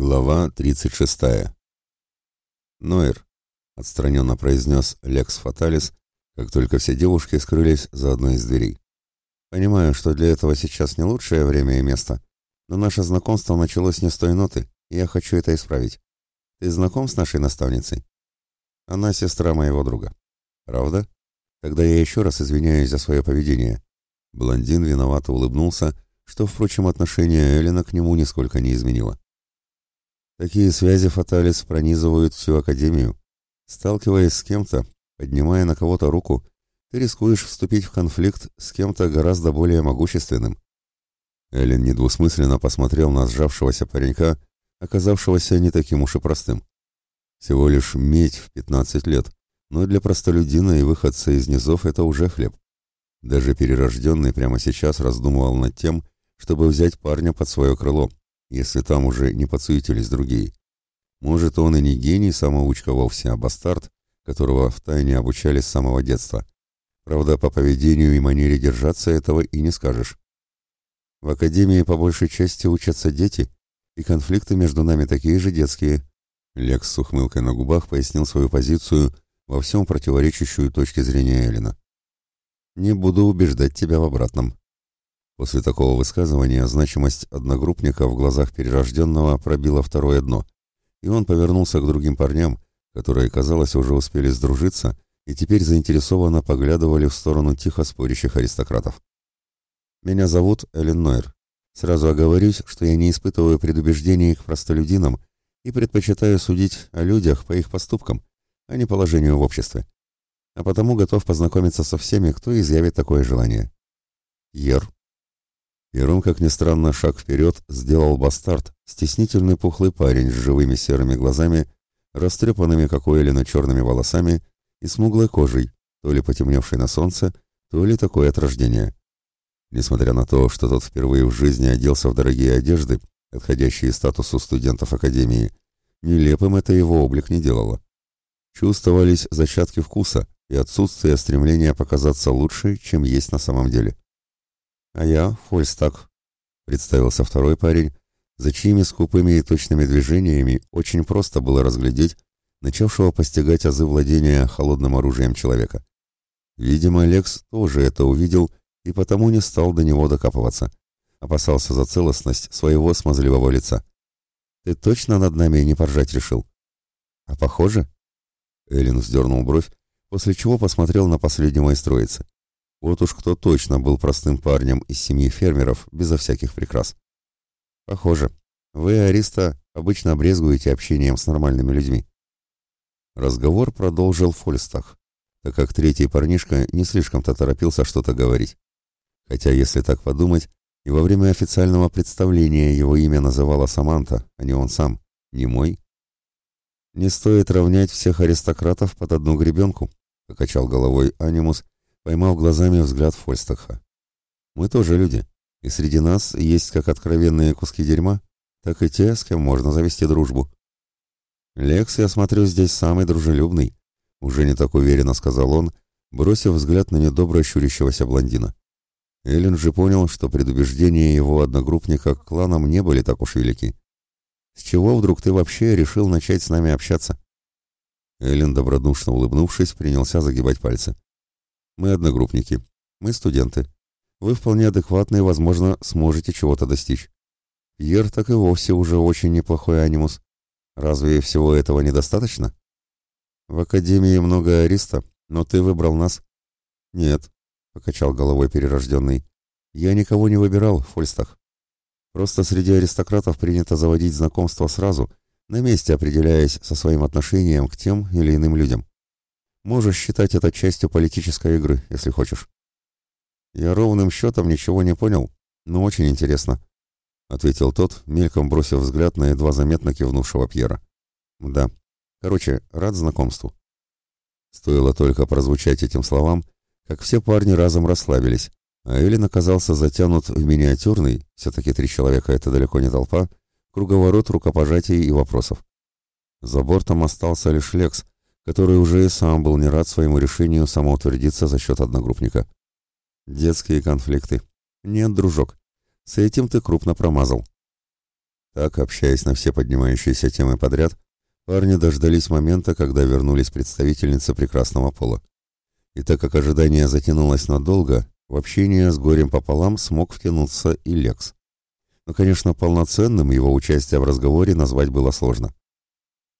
Глава 36. «Нойер», — отстраненно произнес Лекс Фаталис, как только все девушки скрылись за одной из дверей. «Понимаю, что для этого сейчас не лучшее время и место, но наше знакомство началось не с той ноты, и я хочу это исправить. Ты знаком с нашей наставницей?» «Она сестра моего друга». «Правда? Тогда я еще раз извиняюсь за свое поведение». Блондин виновато улыбнулся, что, впрочем, отношение Эллина к нему нисколько не изменило. Такие связи Фаталис пронизывают всю Академию. Сталкиваясь с кем-то, поднимая на кого-то руку, ты рискуешь вступить в конфликт с кем-то гораздо более могущественным. Эллен недвусмысленно посмотрел на сжавшегося паренька, оказавшегося не таким уж и простым. Всего лишь медь в 15 лет, но для простолюдина и выходца из низов это уже хлеб. Даже перерожденный прямо сейчас раздумывал над тем, чтобы взять парня под свое крыло, если там уже не подсуетились другие. Может, он и не гений-самоучка вовсе, а бастард, которого втайне обучали с самого детства. Правда, по поведению и манере держаться этого и не скажешь. В академии по большей части учатся дети, и конфликты между нами такие же детские. Лекс с ухмылкой на губах пояснил свою позицию, во всем противоречащую точке зрения Эллина. «Не буду убеждать тебя в обратном», После такого высказывания значимость одногруппника в глазах перерожденного пробила второе дно, и он повернулся к другим парням, которые, казалось, уже успели сдружиться и теперь заинтересованно поглядывали в сторону тихо спорящих аристократов. «Меня зовут Эллен Нойер. Сразу оговорюсь, что я не испытываю предубеждений к простолюдинам и предпочитаю судить о людях по их поступкам, а не положению в обществе. А потому готов познакомиться со всеми, кто изъявит такое желание». Ер Первым, как ни странно, шаг вперед сделал бастард, стеснительный пухлый парень с живыми серыми глазами, растрепанными, как у Эллина, черными волосами и смуглой кожей, то ли потемневшей на солнце, то ли такое от рождения. Несмотря на то, что тот впервые в жизни оделся в дорогие одежды, отходящие статусу студентов Академии, нелепым это его облик не делало. Чувствовались зачатки вкуса и отсутствие стремления показаться лучше, чем есть на самом деле. «А я Фольстак», — представился второй парень, за чьими скупыми и точными движениями очень просто было разглядеть начавшего постигать азы владения холодным оружием человека. Видимо, Лекс тоже это увидел и потому не стал до него докапываться. Опасался за целостность своего смазливого лица. «Ты точно над нами не поржать решил?» «А похоже?» Эллин вздернул бровь, после чего посмотрел на последнего из троицы. Вот уж кто точно был простым парнем из семьи фермеров, безо всяких прикрас. Похоже, вы, Ариста, обычно обрезгуете общением с нормальными людьми. Разговор продолжил Фольстах, так как третий парнишка не слишком-то торопился что-то говорить. Хотя, если так подумать, и во время официального представления его имя называла Саманта, а не он сам, не мой. «Не стоит равнять всех аристократов под одну гребенку», — покачал головой Анимус, поймал глазами взгляд Фольстаха. «Мы тоже люди, и среди нас есть как откровенные куски дерьма, так и те, с кем можно завести дружбу». «Лекс, я смотрю, здесь самый дружелюбный», — уже не так уверенно сказал он, бросив взгляд на недобро щурящегося блондина. Эллен же понял, что предубеждения его одногруппника к кланам не были так уж велики. «С чего вдруг ты вообще решил начать с нами общаться?» Эллен, добродушно улыбнувшись, принялся загибать пальцы. Мы одногруппники. Мы студенты. Вы вполне адекватны и, возможно, сможете чего-то достичь. Пьер так и вовсе уже очень неплохой анимус. Разве всего этого недостаточно? В Академии много ариста, но ты выбрал нас. Нет, покачал головой перерожденный. Я никого не выбирал, Фольстах. Просто среди аристократов принято заводить знакомства сразу, на месте определяясь со своим отношением к тем или иным людям. Можешь считать это частью политической игры, если хочешь. Я ровным счетом ничего не понял, но очень интересно, — ответил тот, мельком бросив взгляд на едва заметно кивнувшего Пьера. Да. Короче, рад знакомству. Стоило только прозвучать этим словам, как все парни разом расслабились, а Эллен оказался затянут в миниатюрный, все-таки три человека — это далеко не толпа, круговорот рукопожатий и вопросов. За бортом остался лишь Лекс, который уже и сам был не рад своему решению самоутвердиться за счет одногруппника. Детские конфликты. Нет, дружок, с этим ты крупно промазал. Так, общаясь на все поднимающиеся темы подряд, парни дождались момента, когда вернулись представительницы прекрасного пола. И так как ожидание затянулось надолго, в общение с горем пополам смог втянуться и Лекс. Но, конечно, полноценным его участие в разговоре назвать было сложно.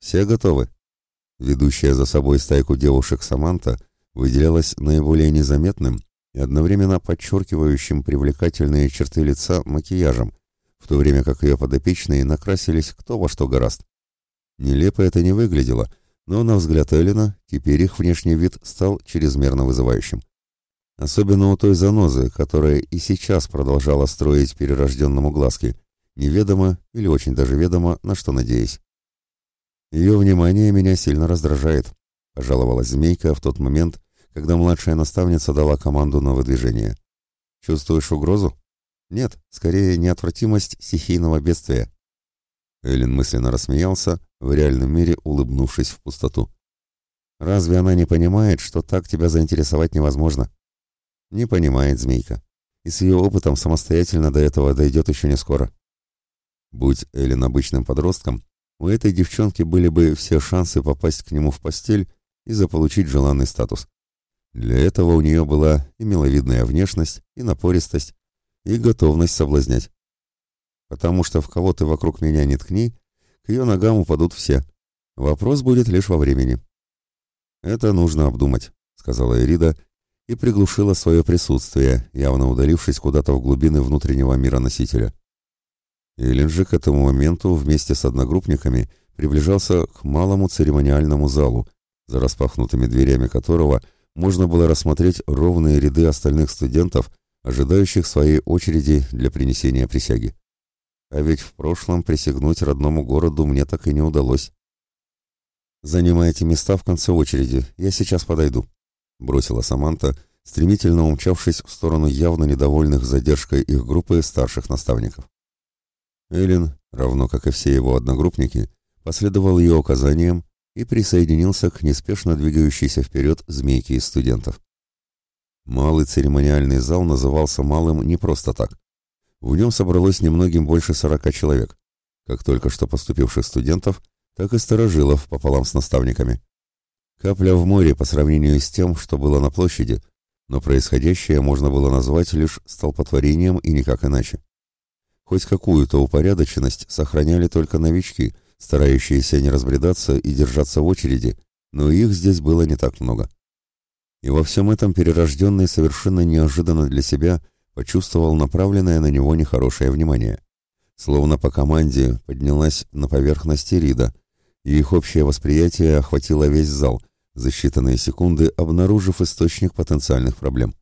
«Все готовы?» Ведущая за собой стайку девушек Саманта выделялась наиболее незаметным и одновременно подчеркивающим привлекательные черты лица макияжем, в то время как ее подопечные накрасились кто во что гораст. Нелепо это не выглядело, но на взгляд Эллина теперь их внешний вид стал чрезмерно вызывающим. Особенно у той занозы, которая и сейчас продолжала строить перерожденному глазки, неведомо или очень даже ведомо, на что надеясь. Ее внимание меня сильно раздражает, пожаловалась змейка в тот момент, когда младшая наставница дала команду на выдвижение. Чувствуешь угрозу? Нет, скорее неотвратимость стихийного бедствия. Эллен мысленно рассмеялся, в реальном мире улыбнувшись в пустоту. Разве она не понимает, что так тебя заинтересовать невозможно? Не понимает змейка. И с ее опытом самостоятельно до этого дойдет еще не скоро. Будь Эллен обычным подростком, у этой девчонки были бы все шансы попасть к нему в постель и заполучить желанный статус. Для этого у нее была и миловидная внешность, и напористость, и готовность соблазнять. Потому что в кого ты вокруг меня не ткни, к ее ногам упадут все. Вопрос будет лишь во времени. «Это нужно обдумать», — сказала Эрида и приглушила свое присутствие, явно удалившись куда-то в глубины внутреннего мира носителя. Эллен же к этому моменту вместе с одногруппниками приближался к малому церемониальному залу, за распахнутыми дверями которого можно было рассмотреть ровные ряды остальных студентов, ожидающих своей очереди для принесения присяги. А ведь в прошлом присягнуть родному городу мне так и не удалось. «Занимайте места в конце очереди, я сейчас подойду», — бросила Саманта, стремительно умчавшись в сторону явно недовольных задержкой их группы старших наставников. Эллен, равно как и все его одногруппники, последовал ее указаниям и присоединился к неспешно двигающейся вперед змейке из студентов. Малый церемониальный зал назывался малым не просто так. В нем собралось немногим больше сорока человек, как только что поступивших студентов, так и старожилов пополам с наставниками. Капля в море по сравнению с тем, что было на площади, но происходящее можно было назвать лишь столпотворением и никак иначе. Хоть какую-то упорядоченность сохраняли только новички, старающиеся не разбредаться и держаться в очереди, но их здесь было не так много. И во всем этом перерожденный совершенно неожиданно для себя почувствовал направленное на него нехорошее внимание. Словно по команде поднялась на поверхность Рида, и их общее восприятие охватило весь зал, за считанные секунды обнаружив источник потенциальных проблем.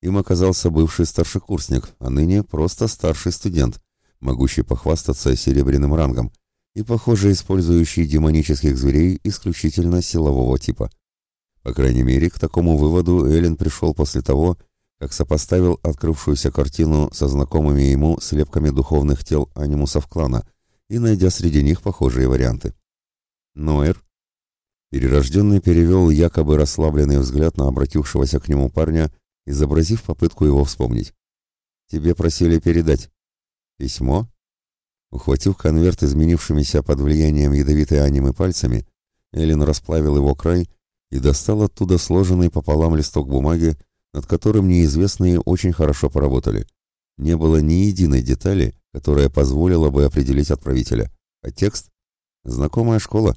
Им оказался бывший старшекурсник, а ныне просто старший студент, могущий похвастаться серебряным рангом и, похоже, использующий демонических зверей исключительно силового типа. По крайней мере, к такому выводу Эллен пришел после того, как сопоставил открывшуюся картину со знакомыми ему слепками духовных тел анимусов клана и найдя среди них похожие варианты. Ноэр. Перерожденный перевел якобы расслабленный взгляд на обратившегося к нему парня изобразив попытку его вспомнить. «Тебе просили передать». «Письмо?» Ухватив конверт изменившимися под влиянием ядовитой анимы пальцами, Эллен расплавил его край и достал оттуда сложенный пополам листок бумаги, над которым неизвестные очень хорошо поработали. Не было ни единой детали, которая позволила бы определить отправителя. А текст? Знакомая школа.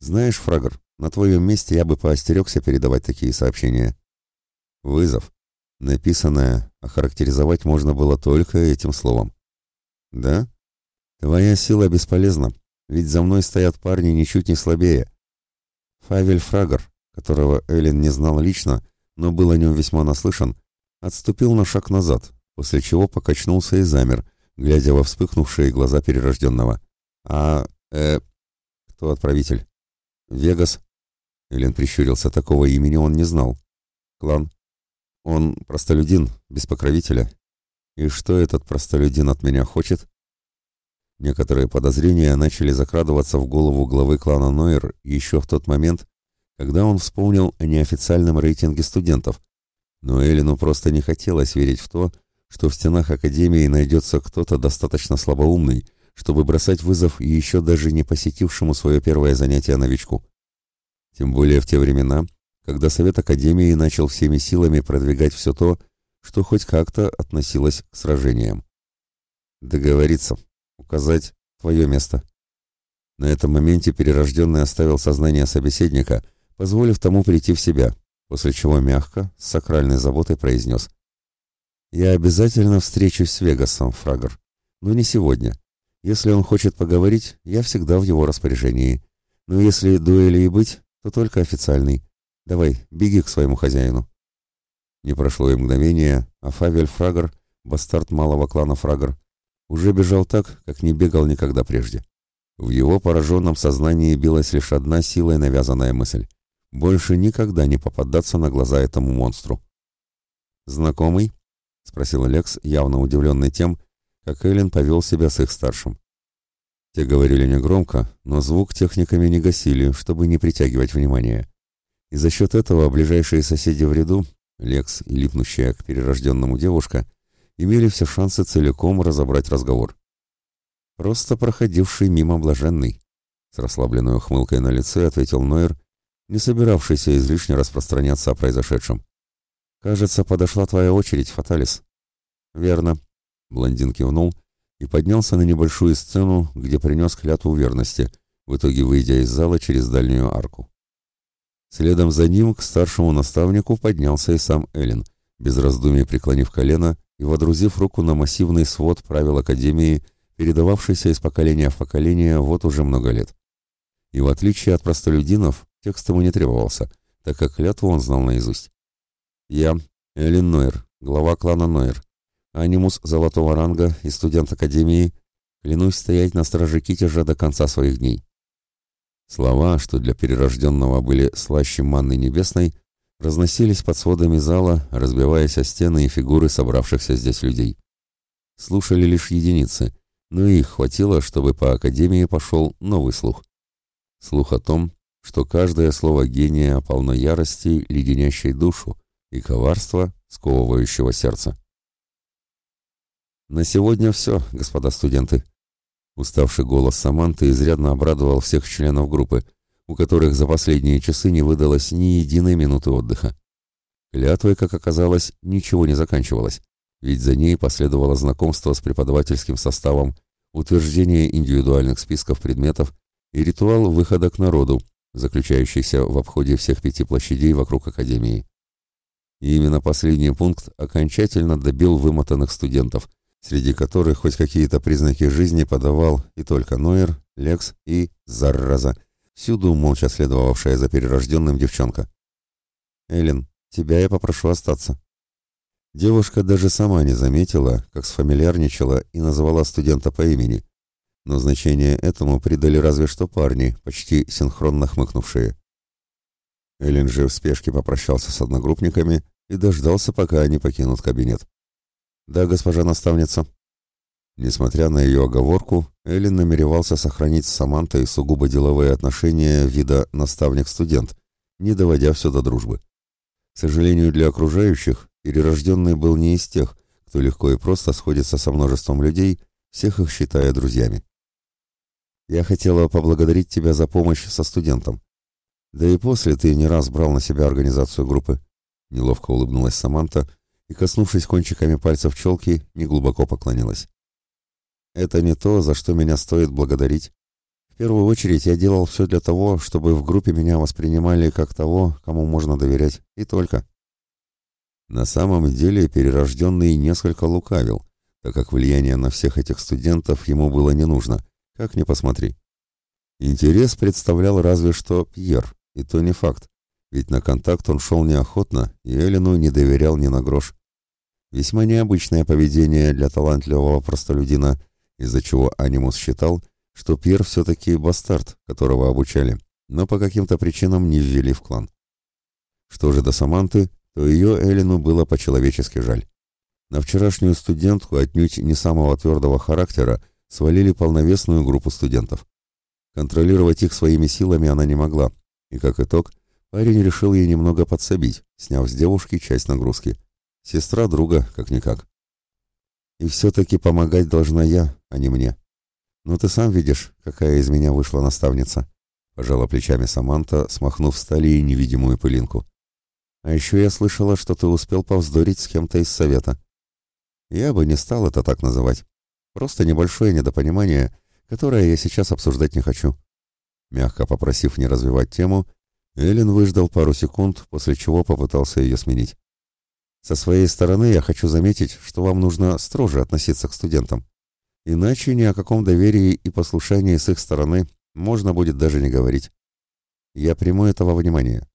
Знаешь, Фрагер, на твоем месте я бы поостерегся передавать такие сообщения. Вызов. Написанное охарактеризовать можно было только этим словом. «Да? Твоя сила бесполезна, ведь за мной стоят парни ничуть не слабее». Фавель Фрагер, которого Эллен не знал лично, но был о нем весьма наслышан, отступил на шаг назад, после чего покачнулся и замер, глядя во вспыхнувшие глаза перерожденного. «А... э... кто отправитель?» «Вегас». Эллен прищурился, такого имени он не знал. «Клан?» Он простолюдин, без покровителя. И что этот простолюдин от меня хочет? Некоторые подозрения начали закрадываться в голову главы клана Нойер еще в тот момент, когда он вспомнил о неофициальном рейтинге студентов. Но Элину просто не хотелось верить в то, что в стенах Академии найдется кто-то достаточно слабоумный, чтобы бросать вызов еще даже не посетившему свое первое занятие новичку. Тем более в те времена, когда Совет Академии начал всеми силами продвигать все то, что хоть как-то относилось к сражениям. Договориться, указать твое место. На этом моменте перерожденный оставил сознание собеседника, позволив тому прийти в себя, после чего мягко, с сакральной заботой произнес. «Я обязательно встречусь с Вегасом, Фрагор, но не сегодня. Если он хочет поговорить, я всегда в его распоряжении. Но если дуэли и быть, то только официальный. Давай, беги к своему хозяину». Не прошло и мгновение, а Фавель Фрагор, бастард малого клана Фрагор, уже бежал так, как не бегал никогда прежде. В его пораженном сознании билась лишь одна силой навязанная мысль — больше никогда не попадаться на глаза этому монстру. «Знакомый?» — спросил Лекс, явно удивленный тем, как Эллен повел себя с их старшим. Те говорили негромко, но звук техниками не гасили, чтобы не притягивать внимания. И за счет этого ближайшие соседи в ряду, Лекс и липнущая к перерожденному девушка, имели все шансы целиком разобрать разговор. Просто проходивший мимо блаженный. С расслабленной ухмылкой на лице ответил Нойер, не собиравшийся излишне распространяться о произошедшем. «Кажется, подошла твоя очередь, Фаталис». «Верно», — блондин кивнул и поднялся на небольшую сцену, где принес клятву верности, в итоге выйдя из зала через дальнюю арку. Следом за ним к старшему наставнику поднялся и сам Эллен, без раздумий преклонив колено и водрузив руку на массивный свод правил Академии, передававшийся из поколения в поколение вот уже много лет. И в отличие от простолюдинов, текст ему не требовался, так как клятву он знал наизусть. «Я, Эллен Нойер, глава клана Нойер, анимус золотого ранга и студент Академии, клянусь стоять на страже Китежа до конца своих дней». Слова, что для перерожденного были слаще манны небесной, разносились под сводами зала, разбиваясь о стены и фигуры собравшихся здесь людей. Слушали лишь единицы, но их хватило, чтобы по Академии пошел новый слух. Слух о том, что каждое слово гения полно ярости, леденящей душу, и коварства, сковывающего сердце. «На сегодня все, господа студенты». Уставший голос Саманты изрядно обрадовал всех членов группы, у которых за последние часы не выдалось ни единой минуты отдыха. Клятвой, как оказалось, ничего не заканчивалось, ведь за ней последовало знакомство с преподавательским составом, утверждение индивидуальных списков предметов и ритуал выхода к народу, заключающийся в обходе всех пяти площадей вокруг Академии. И именно последний пункт окончательно добил вымотанных студентов, среди которых хоть какие-то признаки жизни подавал и только Нойер, Лекс и, зараза, всюду молча следовавшая за перерожденным девчонка. «Эллен, тебя я попрошу остаться». Девушка даже сама не заметила, как сфамильярничала и назвала студента по имени, но значение этому придали разве что парни, почти синхронно хмыкнувшие. Эллен же в спешке попрощался с одногруппниками и дождался, пока они покинут кабинет. «Да, госпожа наставница», Несмотря на ее оговорку, Эллен намеревался сохранить с Самантой сугубо деловые отношения вида наставник-студент, не доводя все до дружбы. К сожалению для окружающих, перерожденный был не из тех, кто легко и просто сходится со множеством людей, всех их считая друзьями. «Я хотела поблагодарить тебя за помощь со студентом. Да и после ты не раз брал на себя организацию группы». Неловко улыбнулась Саманта и, коснувшись кончиками пальцев челки, неглубоко поклонилась. Это не то, за что меня стоит благодарить. В первую очередь я делал все для того, чтобы в группе меня воспринимали как того, кому можно доверять, и только. На самом деле перерожденный несколько лукавил, так как влияние на всех этих студентов ему было не нужно, как ни посмотри. Интерес представлял разве что Пьер, и то не факт, ведь на контакт он шел неохотно и Эллину не доверял ни на грош. Весьма необычное поведение для талантливого простолюдина, из-за чего Анимус считал, что Пьер все-таки бастард, которого обучали, но по каким-то причинам не ввели в клан. Что же до Саманты, то ее Эллину было по-человечески жаль. На вчерашнюю студентку отнюдь не самого твердого характера свалили полновесную группу студентов. Контролировать их своими силами она не могла, и как итог, парень решил ей немного подсобить, сняв с девушки часть нагрузки. Сестра друга, как-никак. И все-таки помогать должна я, а не мне. «Ну ты сам видишь, какая из меня вышла наставница», — пожала плечами Саманта, смахнув с талии невидимую пылинку. «А еще я слышала, что ты успел повздорить с кем-то из совета. Я бы не стал это так называть. Просто небольшое недопонимание, которое я сейчас обсуждать не хочу». Мягко попросив не развивать тему, Эллен выждал пару секунд, после чего попытался ее сменить. Со своей стороны я хочу заметить, что вам нужно строже относиться к студентам. Иначе ни о каком доверии и послушании с их стороны можно будет даже не говорить. Я приму это во внимание.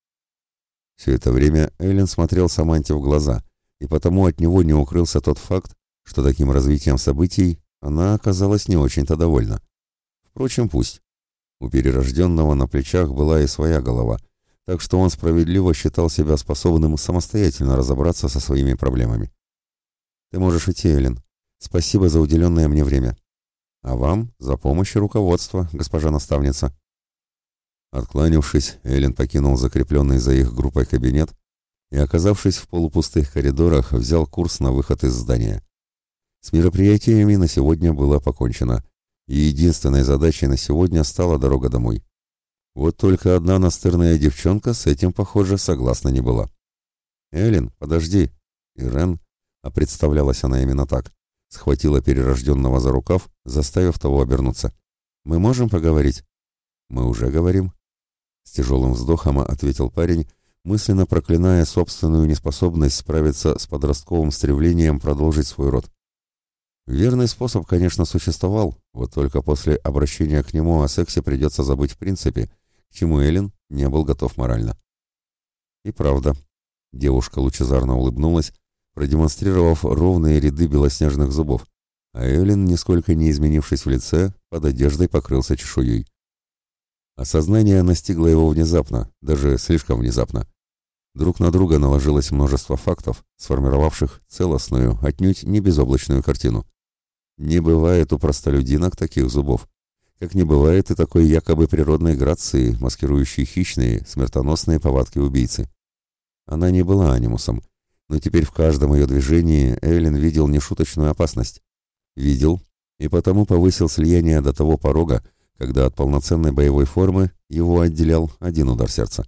Все это время Эллен смотрел Саманте в глаза, и потому от него не укрылся тот факт, что таким развитием событий она оказалась не очень-то довольна. Впрочем, пусть. У перерожденного на плечах была и своя голова — так что он справедливо считал себя способным самостоятельно разобраться со своими проблемами. «Ты можешь идти, Эллен. Спасибо за уделенное мне время. А вам за помощь и руководство, госпожа наставница». Откланившись, Эллен покинул закрепленный за их группой кабинет и, оказавшись в полупустых коридорах, взял курс на выход из здания. С мероприятиями на сегодня было покончено, и единственной задачей на сегодня стала дорога домой. Вот только одна настырная девчонка с этим, похоже, согласна не была. «Эллен, подожди!» Ирен, а представлялась она именно так, схватила перерожденного за рукав, заставив того обернуться. «Мы можем поговорить?» «Мы уже говорим». С тяжелым вздохом ответил парень, мысленно проклиная собственную неспособность справиться с подростковым стремлением продолжить свой род. Верный способ, конечно, существовал, вот только после обращения к нему о сексе придется забыть в принципе – чему Эллен не был готов морально. И правда, девушка лучезарно улыбнулась, продемонстрировав ровные ряды белоснежных зубов, а Эллен, нисколько не изменившись в лице, под одеждой покрылся чешуей. Осознание настигло его внезапно, даже слишком внезапно. Друг на друга наложилось множество фактов, сформировавших целостную, отнюдь не безоблачную картину. Не бывает у простолюдинок таких зубов как не бывает и такой якобы природной грации, маскирующей хищные, смертоносные повадки убийцы. Она не была анимусом, но теперь в каждом ее движении Эйлин видел нешуточную опасность. Видел и потому повысил слияние до того порога, когда от полноценной боевой формы его отделял один удар сердца.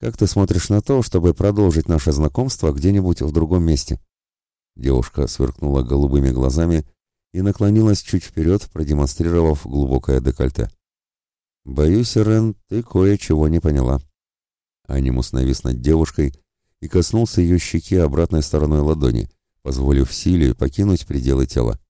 «Как ты смотришь на то, чтобы продолжить наше знакомство где-нибудь в другом месте?» Девушка сверкнула голубыми глазами и наклонилась чуть вперед, продемонстрировав глубокое декольте. «Боюсь, Ирен, ты кое-чего не поняла». Анимус навис над девушкой и коснулся ее щеки обратной стороной ладони, позволив силе покинуть пределы тела.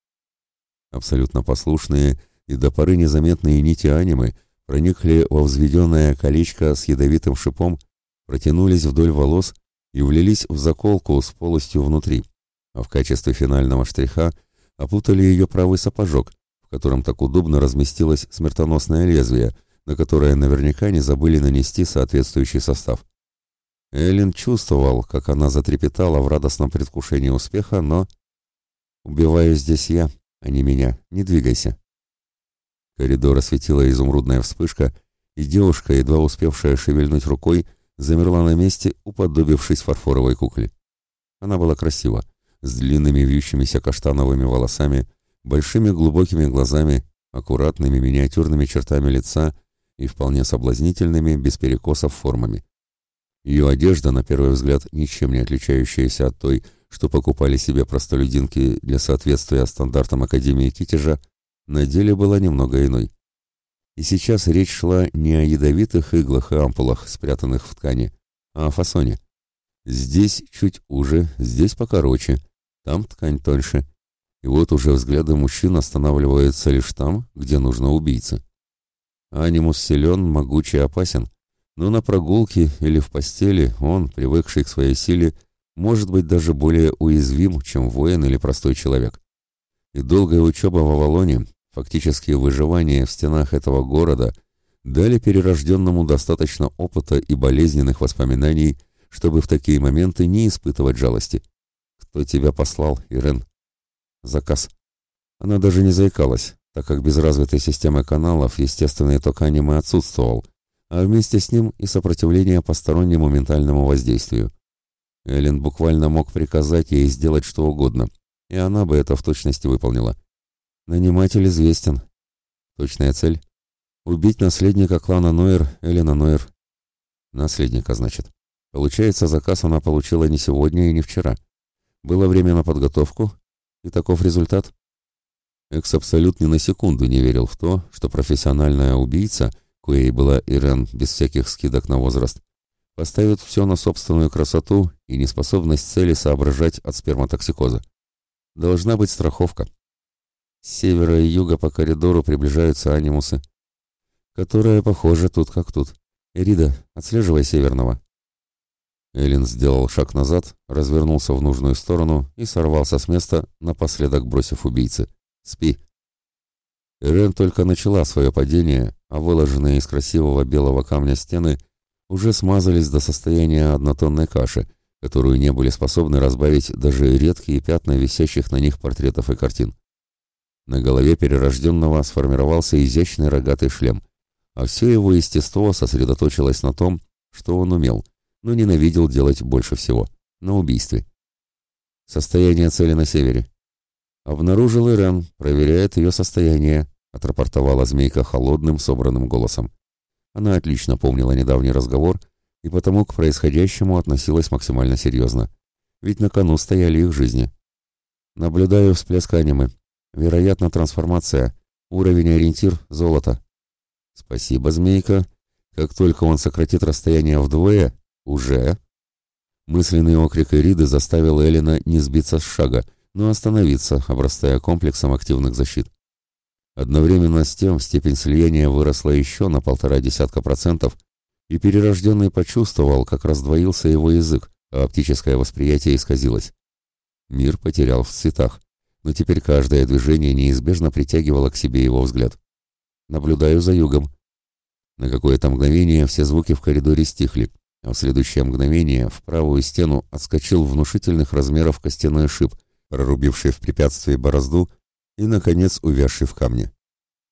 Абсолютно послушные и до поры незаметные нити анимы проникли во взведенное колечко с ядовитым шипом, протянулись вдоль волос и влились в заколку с полостью внутри, а в качестве финального штриха опутали ее правый сапожок, в котором так удобно разместилось смертоносное лезвие, на которое наверняка не забыли нанести соответствующий состав. Эллен чувствовал, как она затрепетала в радостном предвкушении успеха, но... «Убиваю здесь я, а не меня. Не двигайся». Коридор осветила изумрудная вспышка, и девушка, едва успевшая шевельнуть рукой, замерла на месте, уподобившись фарфоровой кукле. Она была красива с длинными вьющимися каштановыми волосами, большими глубокими глазами, аккуратными миниатюрными чертами лица и вполне соблазнительными, без перекосов формами. Ее одежда, на первый взгляд, ничем не отличающаяся от той, что покупали себе простолюдинки для соответствия стандартам Академии Китежа, на деле была немного иной. И сейчас речь шла не о ядовитых иглах и ампулах, спрятанных в ткани, а о фасоне. Здесь чуть уже, здесь покороче, там ткань тоньше. И вот уже взгляды мужчин останавливаются лишь там, где нужно убийце. Анимус силен, могучий и опасен, но на прогулке или в постели он, привыкший к своей силе, может быть даже более уязвим, чем воин или простой человек. И долгая учеба в Авалоне, фактически выживание в стенах этого города, дали перерожденному достаточно опыта и болезненных воспоминаний, чтобы в такие моменты не испытывать жалости. «Кто тебя послал, Ирен?» «Заказ». Она даже не заикалась, так как без развитой системы каналов естественный ток аниме отсутствовал, а вместе с ним и сопротивление постороннему ментальному воздействию. Эллен буквально мог приказать ей сделать что угодно, и она бы это в точности выполнила. Наниматель известен, Точная цель — убить наследника клана Нойер Элена Нойер. Наследника, значит. Получается, заказ она получила не сегодня и не вчера. Было время на подготовку, и таков результат. Экс абсолютно ни на секунду не верил в то, что профессиональная убийца, коей была Ирен без всяких скидок на возраст, поставит все на собственную красоту и неспособность цели соображать от сперматоксикоза. Должна быть страховка. С севера и юга по коридору приближаются анимусы, которые, похоже, тут как тут. Эрида, отслеживай северного. Эллен сделал шаг назад, развернулся в нужную сторону и сорвался с места, напоследок бросив убийце. «Спи». Ирен только начала свое падение, а выложенные из красивого белого камня стены уже смазались до состояния однотонной каши, которую не были способны разбавить даже редкие пятна висящих на них портретов и картин. На голове перерожденного сформировался изящный рогатый шлем, а все его естество сосредоточилось на том, что он умел, но ненавидел делать больше всего – на убийстве. Состояние цели на севере. Обнаружил Ирен, проверяет ее состояние, отрапортовала змейка холодным, собранным голосом. Она отлично помнила недавний разговор и потому к происходящему относилась максимально серьезно. Ведь на кону стояли их жизни. Наблюдаю всплеск анимы. Вероятно, трансформация. Уровень ориентир – золото. Спасибо, змейка. Как только он сократит расстояние вдвое, уже... Мысленный окрик Эриды заставил Элина не сбиться с шага, но остановиться, обрастая комплексом активных защит. Одновременно с тем степень слияния выросла еще на полтора десятка процентов, и перерожденный почувствовал, как раздвоился его язык, а оптическое восприятие исказилось. Мир потерял в цветах, но теперь каждое движение неизбежно притягивало к себе его взгляд. Наблюдаю за югом. На какое-то мгновение все звуки в коридоре стихли, а в следующее мгновение в правую стену отскочил внушительных размеров костяной шип, прорубивший в препятствии борозду и, наконец, увязший в камне.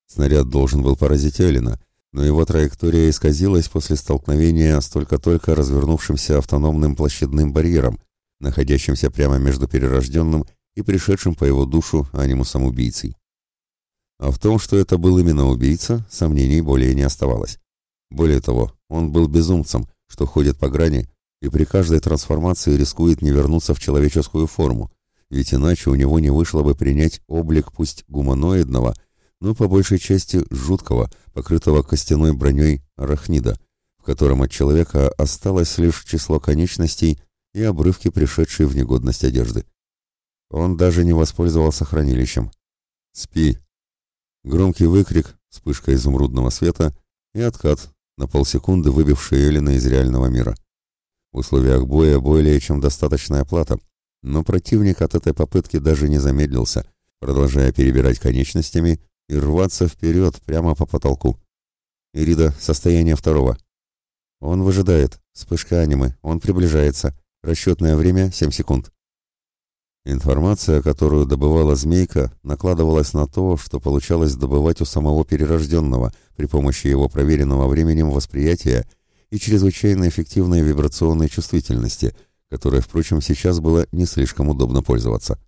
Снаряд должен был поразить Эллина, но его траектория исказилась после столкновения с только-только развернувшимся автономным площадным барьером, находящимся прямо между перерожденным и пришедшим по его душу анимусом-убийцей. А в том, что это был именно убийца, сомнений более не оставалось. Более того, он был безумцем, что ходит по грани и при каждой трансформации рискует не вернуться в человеческую форму, ведь иначе у него не вышло бы принять облик пусть гуманоидного, но по большей части жуткого, покрытого костяной броней арахнида, в котором от человека осталось лишь число конечностей и обрывки пришедшей в негодность одежды. Он даже не воспользовался хранилищем. «Спи!» Громкий выкрик, вспышка изумрудного света и откат, на полсекунды выбивший Эллина из реального мира. В условиях боя более чем достаточная плата — но противник от этой попытки даже не замедлился, продолжая перебирать конечностями и рваться вперед прямо по потолку. Ирида, состояние второго. Он выжидает. Вспышка анимы. Он приближается. Расчетное время 7 секунд. Информация, которую добывала змейка, накладывалась на то, что получалось добывать у самого перерожденного при помощи его проверенного временем восприятия и чрезвычайно эффективной вибрационной чувствительности – которой, впрочем, сейчас было не слишком удобно пользоваться.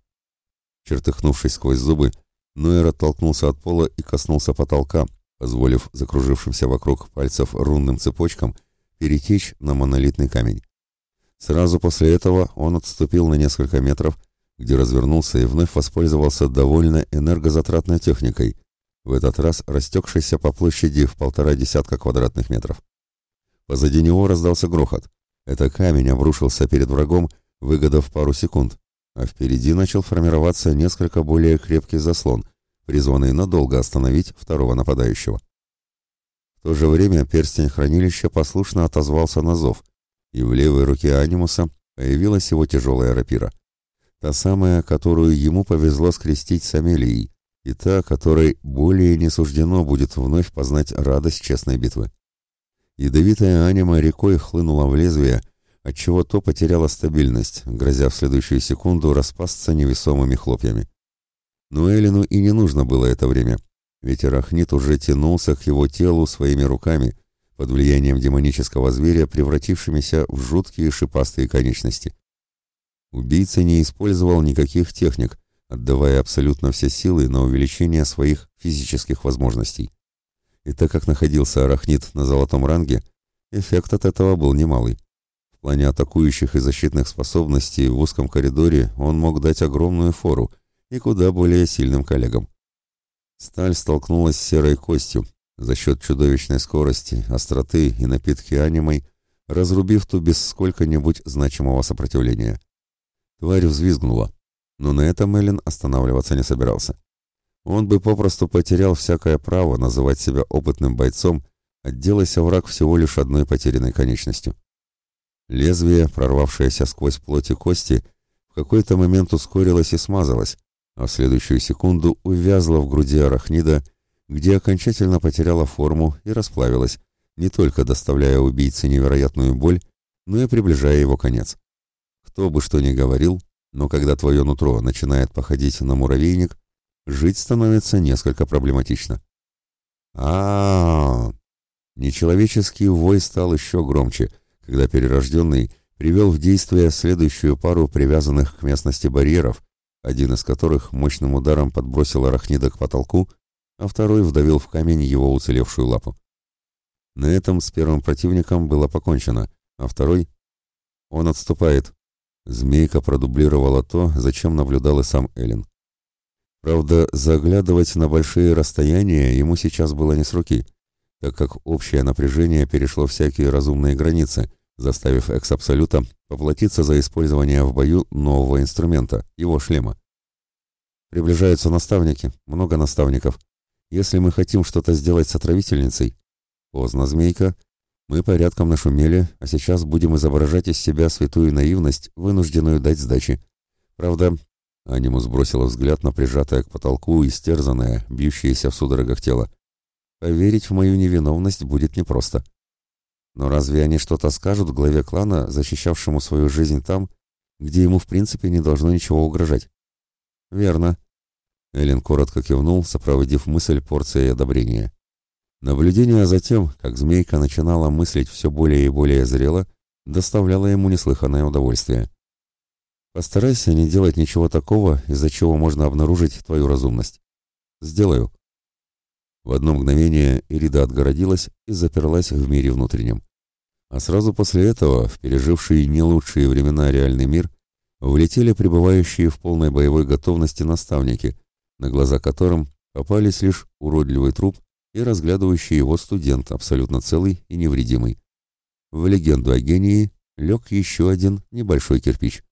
Чертыхнувшись сквозь зубы, Нойер оттолкнулся от пола и коснулся потолка, позволив закружившимся вокруг пальцев рунным цепочкам перетечь на монолитный камень. Сразу после этого он отступил на несколько метров, где развернулся и вновь воспользовался довольно энергозатратной техникой, в этот раз растекшейся по площади в полтора десятка квадратных метров. Позади него раздался грохот. Это камень обрушился перед врагом, выгодав пару секунд, а впереди начал формироваться несколько более крепкий заслон, призванный надолго остановить второго нападающего. В то же время перстень хранилища послушно отозвался на зов, и в левой руке анимуса появилась его тяжелая рапира. Та самая, которую ему повезло скрестить с Амелией, и та, которой более не суждено будет вновь познать радость честной битвы. Ядовитая анима рекой хлынула в лезвие, отчего то потеряла стабильность, грозя в следующую секунду распасться невесомыми хлопьями. Но Элину и не нужно было это время, ведь арахнит уже тянулся к его телу своими руками, под влиянием демонического зверя, превратившимися в жуткие шипастые конечности. Убийца не использовал никаких техник, отдавая абсолютно все силы на увеличение своих физических возможностей. И так как находился арахнит на золотом ранге, эффект от этого был немалый. В плане атакующих и защитных способностей в узком коридоре он мог дать огромную фору и куда более сильным коллегам. Сталь столкнулась с серой костью, за счет чудовищной скорости, остроты и напитки анимой, разрубив ту без сколько-нибудь значимого сопротивления. Тварь взвизгнула, но на этом Эллен останавливаться не собирался. Он бы попросту потерял всякое право называть себя опытным бойцом, отделайся враг всего лишь одной потерянной конечностью. Лезвие, прорвавшееся сквозь плоть и кости, в какой-то момент ускорилось и смазалось, а в следующую секунду увязло в груди арахнида, где окончательно потеряла форму и расплавилась, не только доставляя убийце невероятную боль, но и приближая его конец. Кто бы что ни говорил, но когда твое нутро начинает походить на муравейник, жить становится несколько проблематично. а, -а, -а Нечеловеческий вой стал еще громче, когда перерожденный привел в действие следующую пару привязанных к местности барьеров, один из которых мощным ударом подбросил арахнида к потолку, а второй вдавил в камень его уцелевшую лапу. На этом с первым противником было покончено, а второй... Он отступает. Змейка продублировала то, зачем наблюдал и сам Эллен. Правда, заглядывать на большие расстояния ему сейчас было не с руки, так как общее напряжение перешло всякие разумные границы, заставив Экс-Абсолюта поплатиться за использование в бою нового инструмента, его шлема. Приближаются наставники, много наставников. Если мы хотим что-то сделать с отравительницей, Поздно, змейка. Мы порядком нашумели, а сейчас будем изображать из себя святую наивность, вынужденную дать сдачи. Правда, Анимус бросила взгляд на прижатое к потолку истерзанное, бьющееся в судорогах тело. Поверить в мою невиновность будет непросто. Но разве они что-то скажут главе клана, защищавшему свою жизнь там, где ему в принципе не должно ничего угрожать? Верно. Эллен коротко кивнул, сопроводив мысль порцией одобрения. Наблюдение за тем, как змейка начинала мыслить все более и более зрело, доставляло ему неслыханное удовольствие. Постарайся не делать ничего такого, из-за чего можно обнаружить твою разумность. Сделаю. В одно мгновение Ирида отгородилась и заперлась в мире внутреннем. А сразу после этого, в переживший не лучшие времена реальный мир, влетели пребывающие в полной боевой готовности наставники, на глаза которым попались лишь уродливый труп и разглядывающий его студент, абсолютно целый и невредимый. В легенду о гении лег еще один небольшой кирпич.